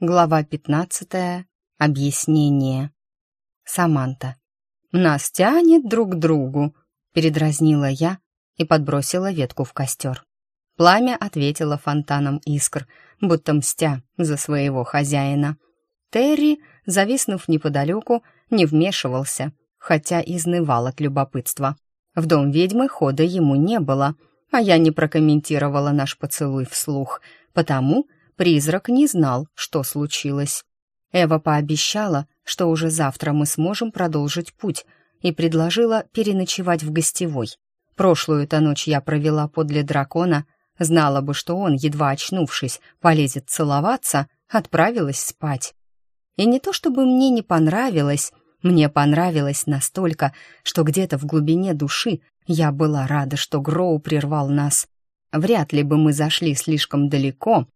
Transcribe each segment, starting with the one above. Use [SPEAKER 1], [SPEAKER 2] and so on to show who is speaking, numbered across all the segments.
[SPEAKER 1] Глава 15. Объяснение. Саманта. «Нас тянет друг к другу», — передразнила я и подбросила ветку в костер. Пламя ответило фонтаном искр, будто мстя за своего хозяина. Терри, зависнув неподалеку, не вмешивался, хотя изнывал от любопытства. В дом ведьмы хода ему не было, а я не прокомментировала наш поцелуй вслух, потому призрак не знал, что случилось. Эва пообещала, что уже завтра мы сможем продолжить путь, и предложила переночевать в гостевой. Прошлую-то ночь я провела подле дракона, знала бы, что он, едва очнувшись, полезет целоваться, отправилась спать. И не то чтобы мне не понравилось, мне понравилось настолько, что где-то в глубине души я была рада, что Гроу прервал нас. Вряд ли бы мы зашли слишком далеко,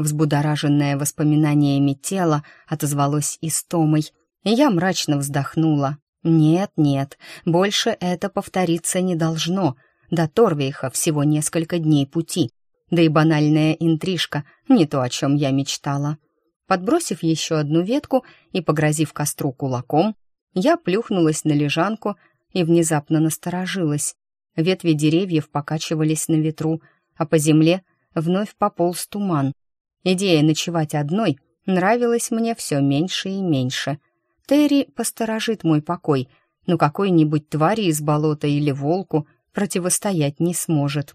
[SPEAKER 1] Взбудораженное воспоминаниями тело отозвалось истомой, и я мрачно вздохнула. «Нет, нет, больше это повториться не должно. До Торвейха всего несколько дней пути. Да и банальная интрижка — не то, о чем я мечтала». Подбросив еще одну ветку и погрозив костру кулаком, я плюхнулась на лежанку и внезапно насторожилась. Ветви деревьев покачивались на ветру, а по земле вновь пополз туман. Идея ночевать одной нравилась мне все меньше и меньше. Терри посторожит мой покой, но какой-нибудь твари из болота или волку противостоять не сможет.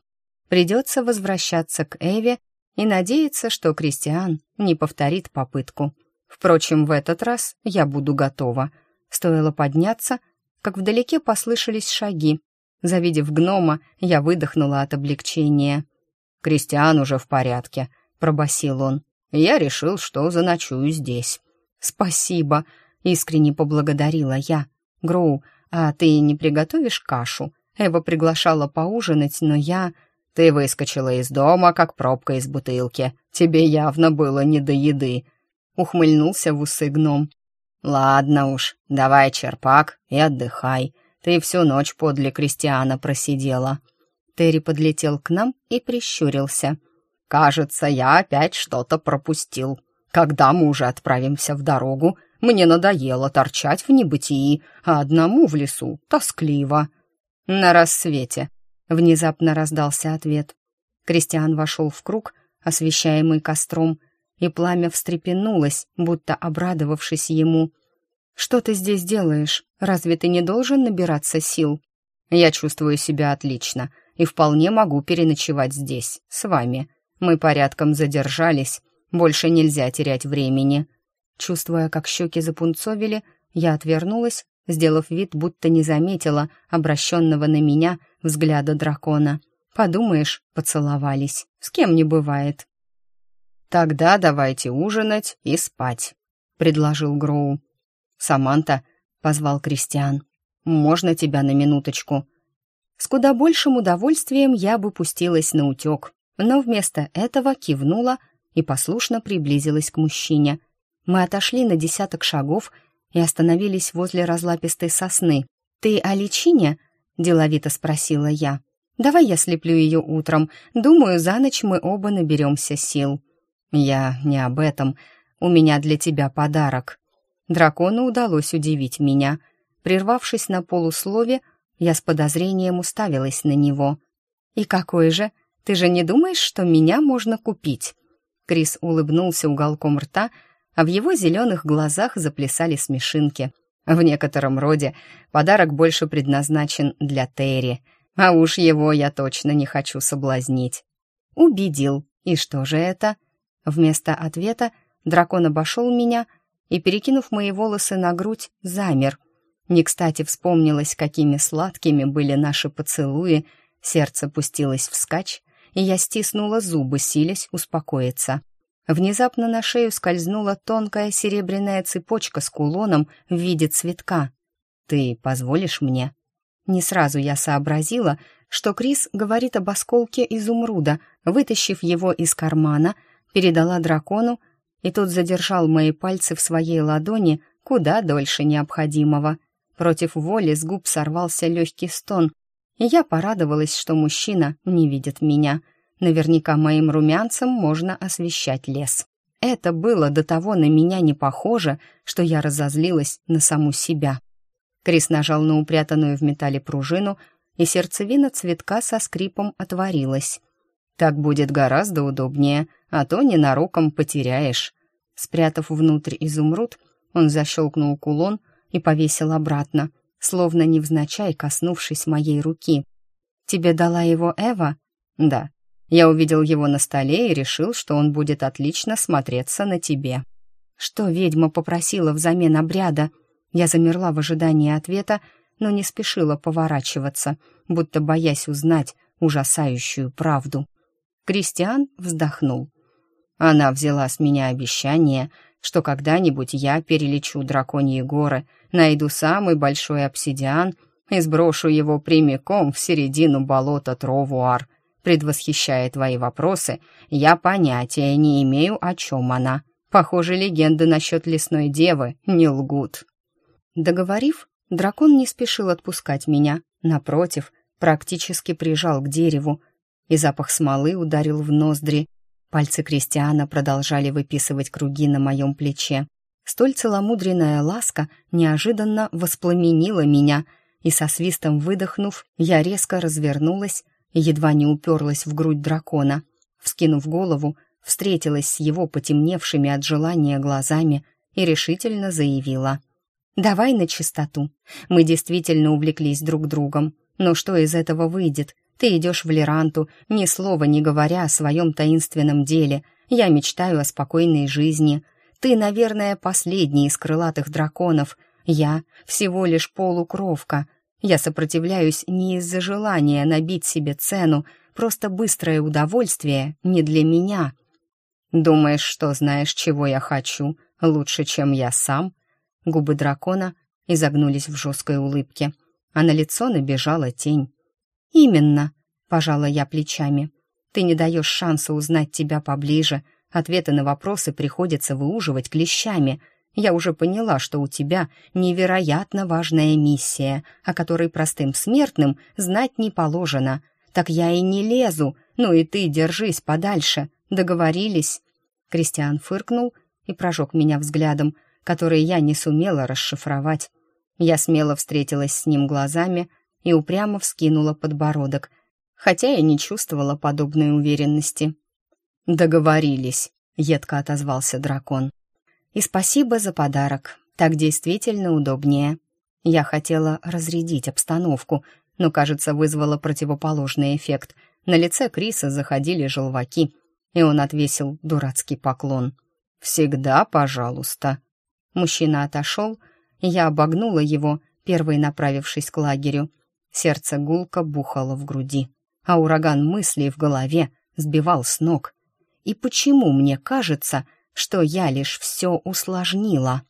[SPEAKER 1] Придется возвращаться к Эве и надеяться, что Кристиан не повторит попытку. Впрочем, в этот раз я буду готова. Стоило подняться, как вдалеке послышались шаги. Завидев гнома, я выдохнула от облегчения. «Кристиан уже в порядке», — пробасил он. «Я решил, что заночую здесь». «Спасибо», — искренне поблагодарила я. «Гроу, а ты не приготовишь кашу?» Эва приглашала поужинать, но я... «Ты выскочила из дома, как пробка из бутылки. Тебе явно было не до еды», — ухмыльнулся в усы гном. «Ладно уж, давай черпак и отдыхай. Ты всю ночь подле крестьяна просидела». Тери подлетел к нам и прищурился — Кажется, я опять что-то пропустил. Когда мы уже отправимся в дорогу, мне надоело торчать в небытии, а одному в лесу тоскливо. На рассвете внезапно раздался ответ. Кристиан вошел в круг, освещаемый костром, и пламя встрепенулось, будто обрадовавшись ему. «Что ты здесь делаешь? Разве ты не должен набираться сил?» «Я чувствую себя отлично и вполне могу переночевать здесь, с вами», мы порядком задержались, больше нельзя терять времени». Чувствуя, как щеки запунцовили, я отвернулась, сделав вид, будто не заметила обращенного на меня взгляда дракона. «Подумаешь, поцеловались. С кем не бывает». «Тогда давайте ужинать и спать», — предложил Гроу. «Саманта», — позвал Кристиан, — «можно тебя на минуточку?» С куда большим удовольствием я бы пустилась на утек, но вместо этого кивнула и послушно приблизилась к мужчине. Мы отошли на десяток шагов и остановились возле разлапистой сосны. «Ты о личине?» — деловито спросила я. «Давай я слеплю ее утром. Думаю, за ночь мы оба наберемся сил». «Я не об этом. У меня для тебя подарок». Дракону удалось удивить меня. Прервавшись на полуслове, я с подозрением уставилась на него. «И какой же?» Ты же не думаешь, что меня можно купить?» Крис улыбнулся уголком рта, а в его зеленых глазах заплясали смешинки. В некотором роде подарок больше предназначен для Терри, а уж его я точно не хочу соблазнить. Убедил. И что же это? Вместо ответа дракон обошел меня и, перекинув мои волосы на грудь, замер. Не кстати вспомнилось, какими сладкими были наши поцелуи, сердце пустилось вскачь, и я стиснула зубы, силясь успокоиться. Внезапно на шею скользнула тонкая серебряная цепочка с кулоном в виде цветка. «Ты позволишь мне?» Не сразу я сообразила, что Крис говорит об осколке изумруда, вытащив его из кармана, передала дракону, и тот задержал мои пальцы в своей ладони куда дольше необходимого. Против воли с губ сорвался легкий стон, и я порадовалась, что мужчина не видит меня. Наверняка моим румянцем можно освещать лес. Это было до того на меня не похоже, что я разозлилась на саму себя. Крис нажал на упрятанную в металле пружину, и сердцевина цветка со скрипом отворилась. «Так будет гораздо удобнее, а то ненароком потеряешь». Спрятав внутрь изумруд, он защелкнул кулон и повесил обратно — словно невзначай коснувшись моей руки. «Тебе дала его Эва?» «Да. Я увидел его на столе и решил, что он будет отлично смотреться на тебе». «Что ведьма попросила взамен обряда?» Я замерла в ожидании ответа, но не спешила поворачиваться, будто боясь узнать ужасающую правду. Кристиан вздохнул. Она взяла с меня обещание, что когда-нибудь я перелечу драконьи горы, найду самый большой обсидиан и сброшу его прямиком в середину болота Тровуар. Предвосхищая твои вопросы, я понятия не имею, о чем она. Похоже, легенды насчет лесной девы не лгут. Договорив, дракон не спешил отпускать меня. Напротив, практически прижал к дереву, и запах смолы ударил в ноздри, Пальцы Кристиана продолжали выписывать круги на моем плече. Столь целомудренная ласка неожиданно воспламенила меня, и со свистом выдохнув, я резко развернулась и едва не уперлась в грудь дракона. Вскинув голову, встретилась с его потемневшими от желания глазами и решительно заявила. «Давай на чистоту. Мы действительно увлеклись друг другом, но что из этого выйдет? Ты идешь в Леранту, ни слова не говоря о своем таинственном деле. Я мечтаю о спокойной жизни. Ты, наверное, последний из крылатых драконов. Я всего лишь полукровка. Я сопротивляюсь не из-за желания набить себе цену, просто быстрое удовольствие не для меня. Думаешь, что знаешь, чего я хочу, лучше, чем я сам? Губы дракона изогнулись в жесткой улыбке, а на лицо набежала тень. «Именно», — пожала я плечами. «Ты не даешь шанса узнать тебя поближе. Ответы на вопросы приходится выуживать клещами. Я уже поняла, что у тебя невероятно важная миссия, о которой простым смертным знать не положено. Так я и не лезу, ну и ты держись подальше. Договорились?» Кристиан фыркнул и прожег меня взглядом, который я не сумела расшифровать. Я смело встретилась с ним глазами — и упрямо вскинула подбородок, хотя я не чувствовала подобной уверенности. «Договорились», — едко отозвался дракон. «И спасибо за подарок. Так действительно удобнее. Я хотела разрядить обстановку, но, кажется, вызвала противоположный эффект. На лице Криса заходили желваки, и он отвесил дурацкий поклон. «Всегда, пожалуйста». Мужчина отошел, и я обогнула его, первой направившись к лагерю — Сердце гулко бухало в груди, а ураган мыслей в голове сбивал с ног. И почему мне кажется, что я лишь все усложнила?